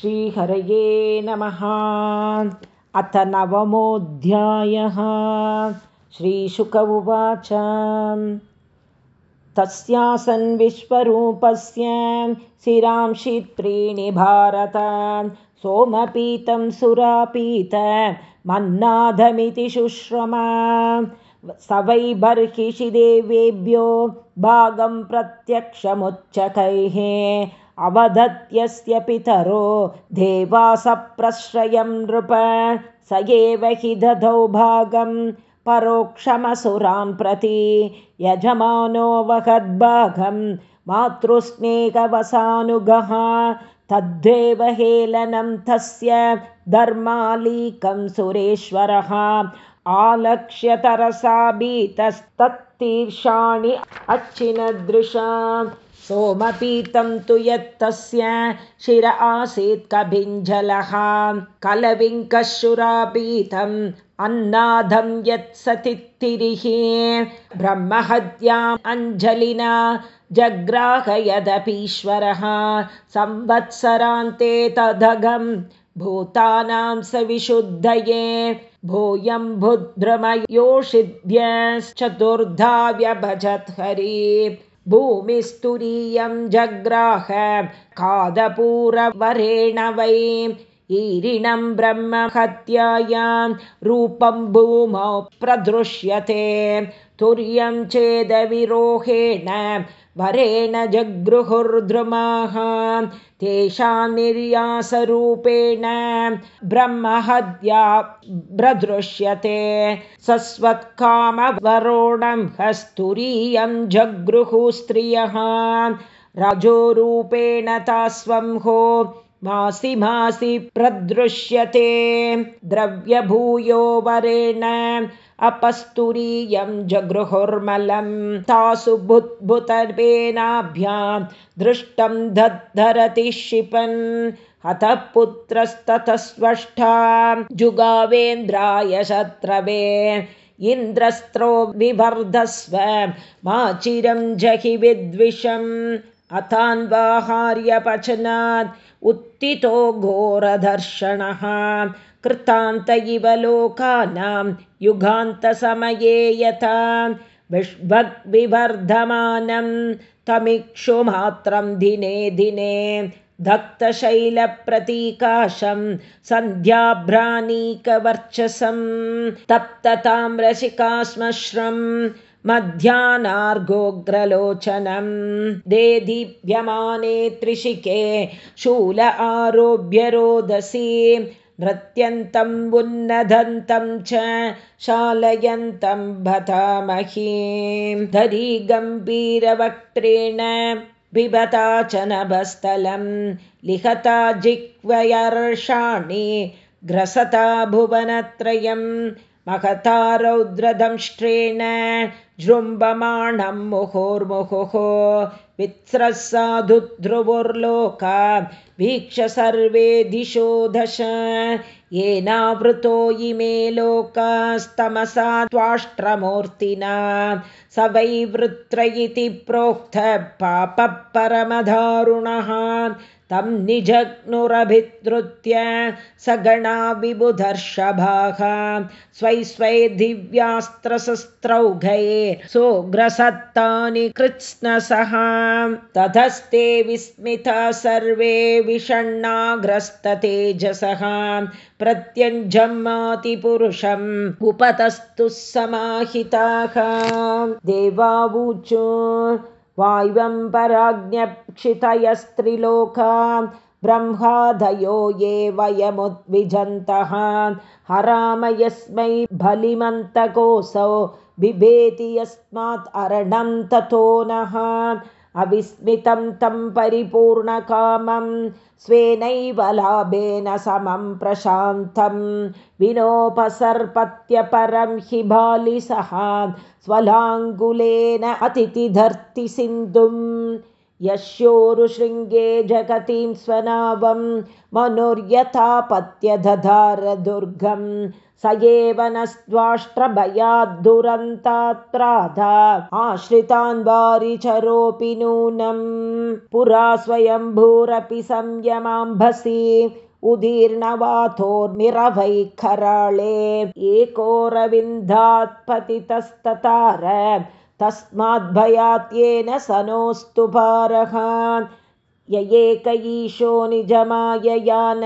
श्रीहरये नमः। अथ नवमोऽध्यायः। श्रीशुक उवाच। तस्यासन् विश्वरूपस्य शिरांशित्रीणि भारत। सोमपीतं सुरापीत मन्नाधमिति शुश्रमा स वै बर्हिषि देवेभ्यो भागं प्रत्यक्षमुच्चकैः अवदत्यस्य पितरो देवासप्रश्रयं नृप स एव हि दधौ भागं परोक्षमसुरान् प्रति यजमानो वहद्भागं मातृस्नेहवसानुगः तद्देव हेलनं तस्य धर्मालीकं सुरेश्वरः आलक्ष्यतरसा भीतस्तत्तीर्षाणि अच्छिनदृशा सोमपीतं तु यत्तस्य शिर आसीत् कभिञ्जलः। कलविङ्कशुरापीतम् अन्नाधं यत्सतित्तिरिः ब्रह्महत्याम् अञ्जलिना जग्राहयदपीश्वरः। संवत्सरान्ते तदघं भूतानां स विशुद्धये। भूयम्भुद्रमयोषिभ्यश्चतुर्धा व्यभजत् हरि भूमिस्तुरीयं जग्राह कादपूरवरेण वै ईरिणं ब्रह्महत्यायां रूपं भूमौ प्रदृश्यते तुर्यं चेदविरोहेण वरेण जगृहुर्द्रुमाः तेषां निर्यासरूपेण ब्रह्महद्या प्रदृश्यते सस्वत्कामवरोणं हस्तुरीयं जगृहुस्त्रियः रजोरूपेण तास्वं हो मासि मासि प्रदृश्यते। द्रव्यभूयो वरेण अपस्तुरीयं जगृहुर्मलं। तासु बुद्भुतर्वेनाभ्यां दृष्टं दद्धरति क्षिपन् हतः पुत्रस्ततस्वष्टा जुगावेन्द्राय शत्रवे। इन्द्रस्त्रो विवर्धस्व मा चिरं जहि विद्विषम्। अथान्वाहार्यपचनात् उत्थितो घोरदर्शनः। कृतान्त इव लोकानां युगान्तसमये यथा विष्भग्विवर्धमानं तमिक्षुमात्रं दिने दिने धक्तशैलप्रतीकाशं सन्ध्याभ्राणीकवर्चसं तप्तताम्रसिका मध्याह्नार्गोग्रलोचनं देदीप्यमाने त्रिशिके शूल आरोभ्य रोदसी। नृत्यन्तम् उन्नदन्तं च शालयन्तं भतामहीं धरी गम्भीरवक्त्रेण बिभता च नभस्थलं। लिखता जिह्वयर्षाणि ग्रसता भुवनत्रयं महता रौद्रदंष्ट्रेण जृम्भमाणं मुहुर्मुहुः वित्स्रः साधु ध्रुवुर्लोका वीक्ष सर्वे दिशो दश येनावृतो इमे लोकास्तमसा त्वाष्ट्रमूर्तिना स वै वृत्र इति प्रोक्तः पापः परमदारुणः तं निजग्नुरभिद्रुत्य सगणा विबुधर्षभाः स्वै स्वै दिव्यास्त्रशस्त्रौघये सोऽग्रसत्तानि कृत्स्नसः ततस्ते विस्मिता सर्वे विषण्णाग्रस्ततेजसः प्रत्यञ्जमातिपुरुषम् उपतस्तु समाहिताः देवावूचु वायुवम्पराज्ञक्षितयस्त्रिलोका ब्रह्मादयो ये वयमुद्विजन्तः। हराम यस्मै बलिमन्तकोऽसौ बिभेति यस्मात् अरणं ततो नः अविस्मितं तं परिपूर्णकामं स्वेनैव लाभेन समं प्रशान्तं। विनोपसर्पत्यपरं हि बालिसः स्वलाङ्गुलेन अतिथिधर्ति सिन्धुं यस्योरुशृङ्गे जगतीं स्वनावं मनुर्यथापत्य दधारदुर्गं स एव नस्त्वाष्ट्रभयाद्दुरन्तात्राधा आश्रितान् वारिचरोऽपि नूनं। पुरा स्वयम्भूरपि संयमाम्भसि उदीर्णवाथोर्निरवैखराळे एकोरविन्दात्पतितस्ततार तस्माद्भयात्येन स नोऽस्तु भारः एक ईशो निजमाययान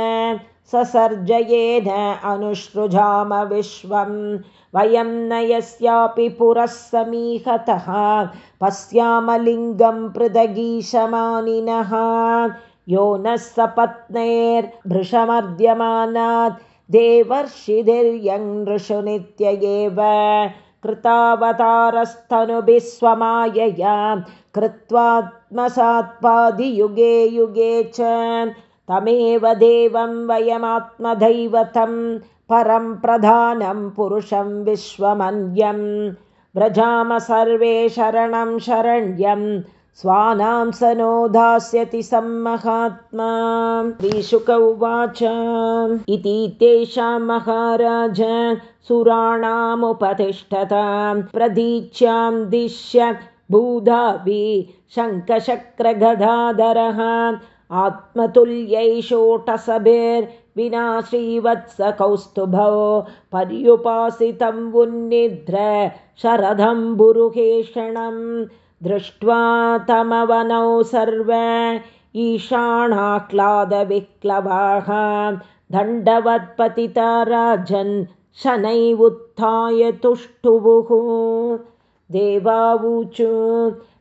ससर्जयेन अनुसृजाम विश्वं वयं न यस्यापि पुरः समीहतः। पश्यामलिङ्गं पृदगीशमानिनः यो नः सपत्नेर्भृशमर्द्यमानात् देवर्षिधिर्यं नृषु नित्य एव। कृतावतारस्तनुभिः स्वमायया। कृत्वात्मसात्पादियुगे युगे च तमेव देवं वयमात्मदैवतं परं प्रधानं पुरुषं विश्वमन्यं। व्रजाम सर्वे शरणं शरण्यं स्वानां स नो दास्यति सम्महात्मा। श्रीशुक उवाच। इति तेषां महाराज सुराणामुपतिष्ठतां। प्रदीच्यां दिश्य भूधाभि शङ्खशक्रगदाधरः आत्मतुल्यैषोटसभिर्विना श्रीवत्सकौस्तुभौ पर्युपासितं वुन्निद्र शरदम्बुरुहेषणम् दृष्ट्वा तमवनौ सर्व ईशाणाह्लादविक्लवाः दण्डवत्पतिता राजन् शनैवुत्थाय तुष्टुवुः देवावूचु।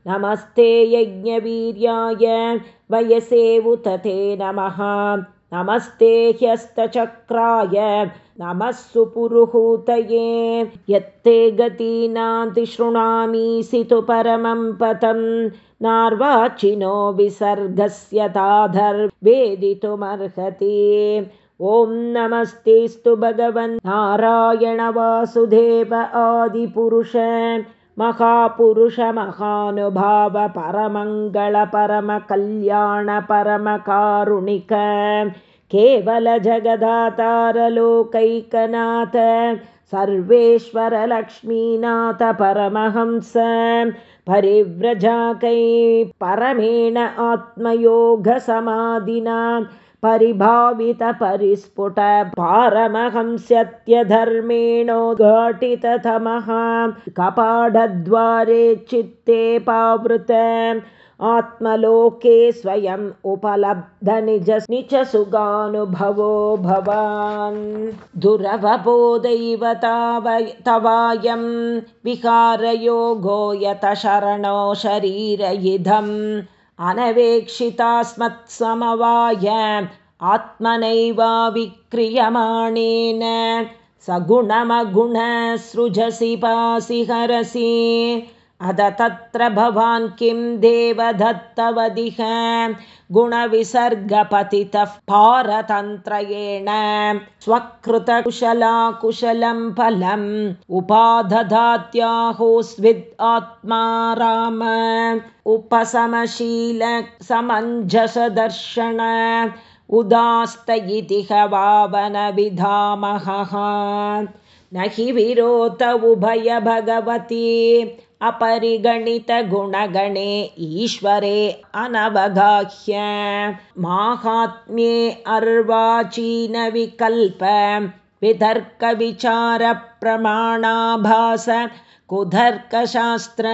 नमस्ते यज्ञवीर्याय। वयसे ते नमः। नमस्ते ह्यस्तचक्राय। नमः सुपुरुहूतये। यत्ते गतीनाति शृणामीसि तु परमं पतं नार्वाचिनो विसर्गस्य ताधर्वेदितुमर्हति ॐ नमस्तेस्तु भगवन् नारायण वासुदेव आदिपुरुष महापुरुष महानुभाव परमङ्गलपरमकल्याण परमकारुणिक केवलजगदातारलोकैकनाथ सर्वेश्वरलक्ष्मीनाथ परमहंस परिव्रजाकै परमेण आत्मयोगसमाधिना परिभावितपरिस्फुट पारमहंस्यत्यधर्मेणोद्घाटिततमः कपाडद्वारे चित्ते पावृत। आत्मलोके स्वयम् उपलब्धनिज सुगानुभवो भवान्। दुरवबोधैव तवायं विहारयोगो यत शरणो शरीर इदम् अनवेक्षितास्मत्समवाय आत्मनैवा विक्रियमाणेन सगुणमगुणसृजसि पासि हरसि अध तत्र भवान् किं देवदत्तवदिह? गुणविसर्गपतितः पारतन्त्रयेण स्वकृतकुशलाकुशलं फलम् उपादधात्याहोस्विद् आत्मा राम। उपशमशीलसमञ्जसदर्शन उदास्त इति वावनविधामहः। न हि विरोत उभय भगवती अपरिगणितगुणगणे ईश्वरे अनवगाह्य माहात्म्ये अर्वाचीनविकल्प वितर्कविचारप्रमाणाभास कुधर्कशास्त्र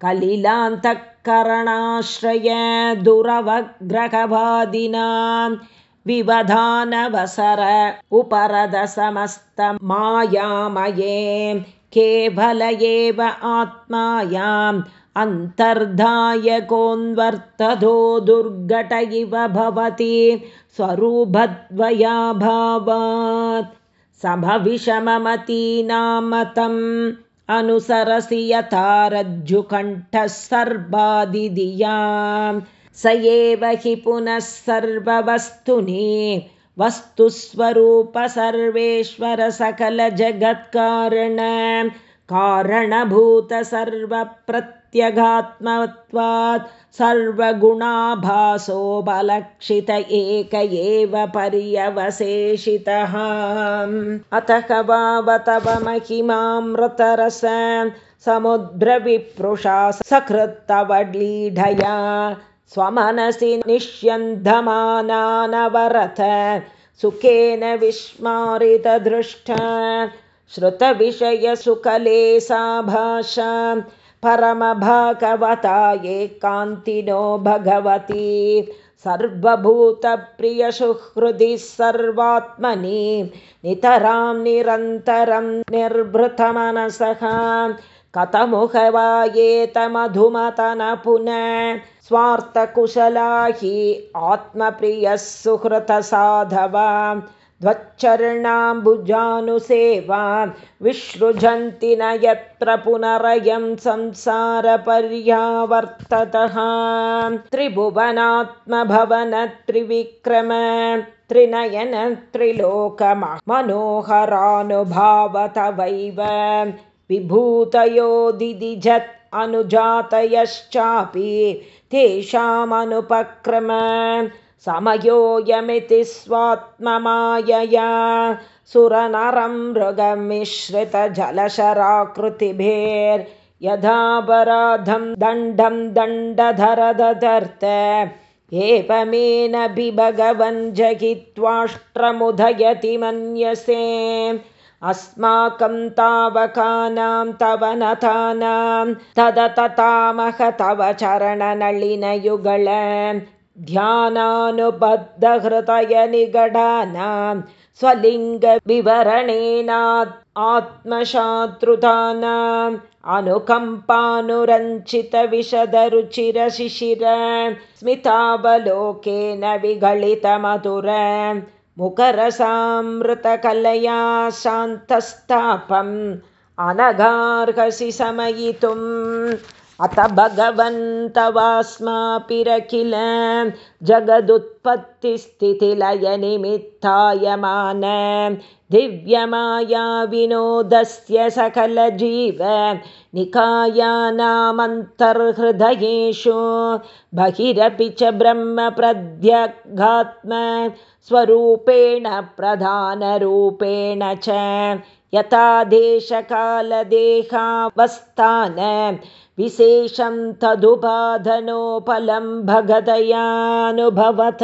कलिलान्तःकरणाश्रय दुरवग्रहवादिनां विवधानवसर उपरदसमस्तमायामये केवल एव आत्मायाम् अन्तर्धायकोन्वर्ततो दुर्घट इव भवति स्वरूपद्वयाभावात्। समविषममतीनामतम् अनुसरसि यथा रज्जुकण्ठः सर्वादिधियां स एव हि पुनः सर्ववस्तुनि वस्तुस्वरूप सर्वेश्वर प्रत्यगात्मत्वात् सर्वगुणाभासो बलक्षित एक एव पर्यवशेषितः। अतः वावतव महिमामृतरस समुद्रविप्रुषा सकृत्तवलीढया स्वमनसि निष्यन्धमानानवरथ सुखेन विस्मारितदृष्ट श्रुतविषयसुकले सा भाषा परमभागवता एकान्तिनो भगवती सर्वभूतप्रियसुहृदि सर्वात्मनि नितरां निरन्तरं निर्भृतमनसः कथमुखवायेतमधुमतन पुनः स्वार्थकुशला हि आत्मप्रियः सुहृतसाधवा। द्वच्चरणाम्बुजानुसेवा विसृजन्ति न यत्र पुनरयं संसारपर्यावर्ततः। त्रिभुवनात्मभवन त्रिविक्रम त्रिनयन त्रिलोकमनोहरानुभावतवैव। विभूतयो दिदिजत् अनुजातयश्चापि तेषामनुपक्रम समयोऽयमिति स्वात्ममायया। सुरनरं मृगमिश्रितजलशराकृतिभिर्यथा पराधं दण्डं दण्डधरदधर्त एवमेन भगवन् जहित्वाष्ट्रमुदयति मन्यसे अस्माकं तावकानां तव नतानां तदततामह तव चरणनलिनयुगळ ध्यानानुबद्धहृदयनिगडानां स्वलिङ्गविवरणेनात् आत्मशात्रुतानाम् अनुकम्पानुरञ्चितविशदरुचिरशिशिर स्मितावलोकेन विगलितमधुर मुखरसामृतकलया शान्तस्तापम् अनगार्हसि समयितुम्। अथ भगवन्तवास्मापिरखिल जगदुत्पत्तिस्थितिलयनिमित्तायमान दिव्यमाया विनोदस्य सकलजीव निकायानामन्तर्हृदयेषु बहिरपि च ब्रह्मप्रद्यगात्म स्वरूपेण प्रधानरूपेण च यथा देशकालदेहावस्थान विशेषं तदुपाधनोपलं भगदयानुभवत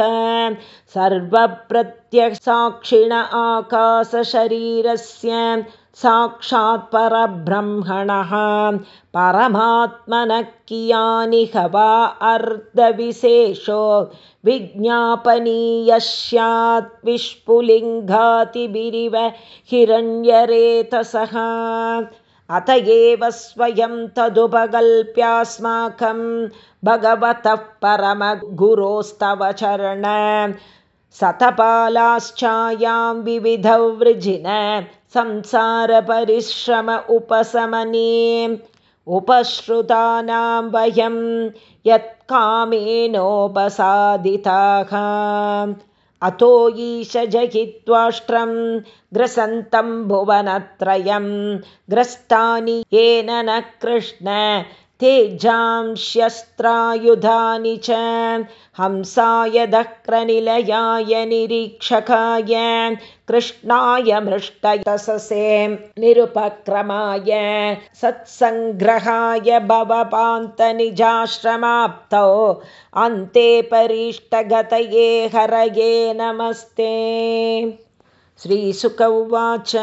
सर्वप्रत्यसाक्षिण आकाशशरीरस्य साक्षात् परब्रह्मणः परमात्मनः कियानि वा अर्धविशेषो विज्ञापनीयः स्यात् विष्पुलिङ्गातिबिरिव हिरण्यरेतसः। अत एव स्वयं तदुपकल्प्यास्माकं भगवतः परमगुरोस्तव चरण। सतपालाश्चायां विविधवृजिन संसारपरिश्रम उपशमने। उपश्रुतानां वयं यत्कामेनोपसादिताः अतो ईश जहित्वाष्ट्रं ग्रसन्तं भुवनत्रयं ग्रस्तानि येन न कृष्ण तेजांस्यस्त्रायुधानि च हंसाय दक्रनिलयाय निरीक्षकाय कृष्णाय मृष्टयससे निरुपक्रमाय सत्सङ्ग्रहाय भवपान्तनिजाश्रमाप्तौ अन्ते परिष्टगतये हरये नमस्ते। श्रीसुक उवाच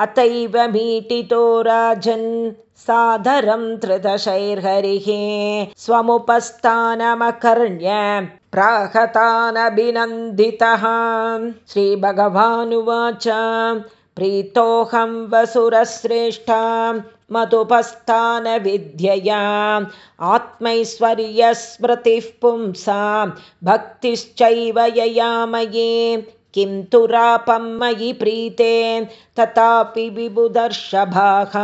अतैव मीटितो राजन् सादरं त्रिदशैर्हरिः स्वमुपस्थानमकर्ण्य प्राहतानभिनन्दितः। श्रीभगवानुवाच प्रीतोऽहं वसुरश्रेष्ठा मधुपस्थानविद्यया आत्मैश्वर्यस्मृतिः पुंसा भक्तिश्चैव ययामये किं तु रापं मयि प्रीते तथापि विबुदर्शभाः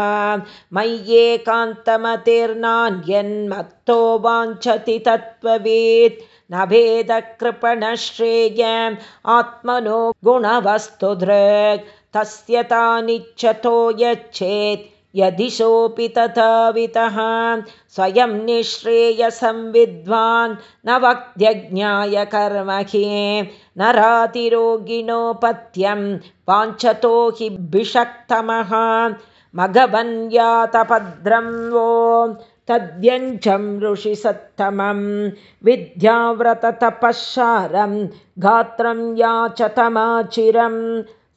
मय्येकान्तमतिर्नान्यन्मत्तो वाञ्छति तत्त्ववेत्। न भेदकृपणश्रेय आत्मनो गुणवस्तु दृक् तस्य तानिच्छतो यच्छेत् यदिशोऽपि तथावितः स्वयं निःश्रेयसं विद्वान् न वक्त्यज्ञाय कर्महि नरातिरोगिणोपत्यं वाञ्छतो हि भिषक्तमः मघवन्यातभद्रं वो तद्यञ्चं ऋषिसत्तमं विद्याव्रततपःशारं गात्रं याचतमाचिरं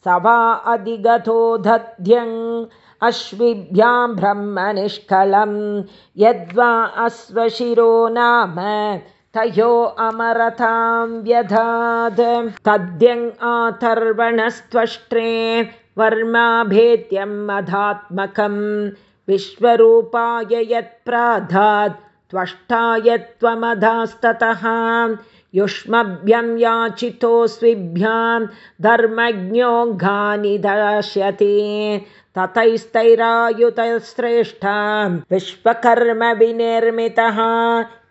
स वा अधिगतो दध्यङ् अश्विभ्यां ब्रह्मनिष्कलं यद्वा अश्वशिरो नाम तयो अमरतां व्यधाद्। तद्यङ् आतर्वणस्त्वष्ट्रे वर्माभेद्यम् अधात्मकं विश्वरूपाय यत्प्राधात् त्वष्टाय त्वमधास्ततः। युष्मभ्यं याचितोऽस्विभ्यां धर्मज्ञोऽघानि दास्यति ततैस्तैरायुतश्रेष्ठां विश्वकर्मविनिर्मितः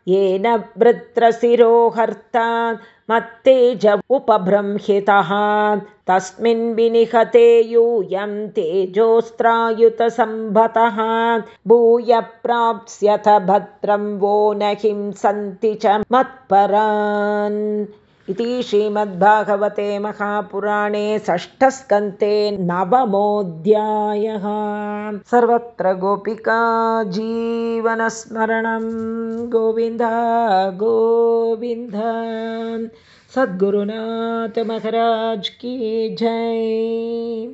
येन वृत्रशिरोहर्ता मत्तेज उपबृंहितः तस्मिन् विनिहते यूयं तेजोस्त्रायुतसम्भतः भूय प्राप्स्यथ भद्रं वो न हिंसन्ति च मत्परान् इति श्रीमद्भागवते महापुराणे षष्ठस्कन्ते नवमोऽध्यायः. सर्वत्र गोपिका जीवनस्मरणं। गोविन्द गोविन्द। सद्गुरुनाथ महाराज की जय